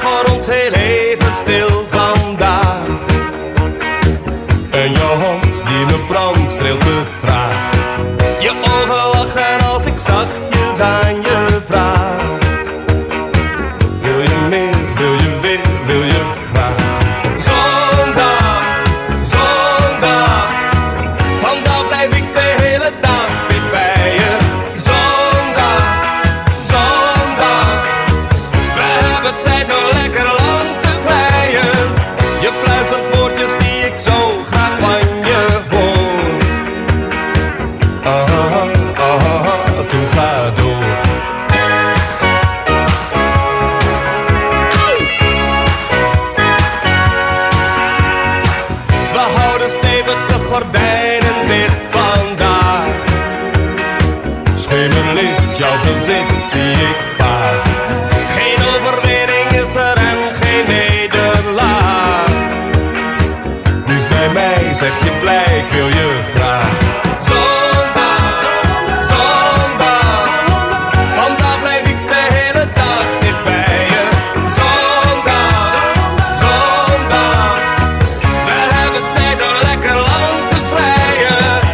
steeds heel even stil vandaag. En je hand die me brandt streelt te traag. Je ogen lachen als ik zachtjes aan je waren stevig de gordijnen dicht vandaag. Schimmerlicht, jouw gezicht zie ik vaag. Geen overwinning is er en geen nederlaag. Nu bij mij zeg je blij, wil je graag. Zo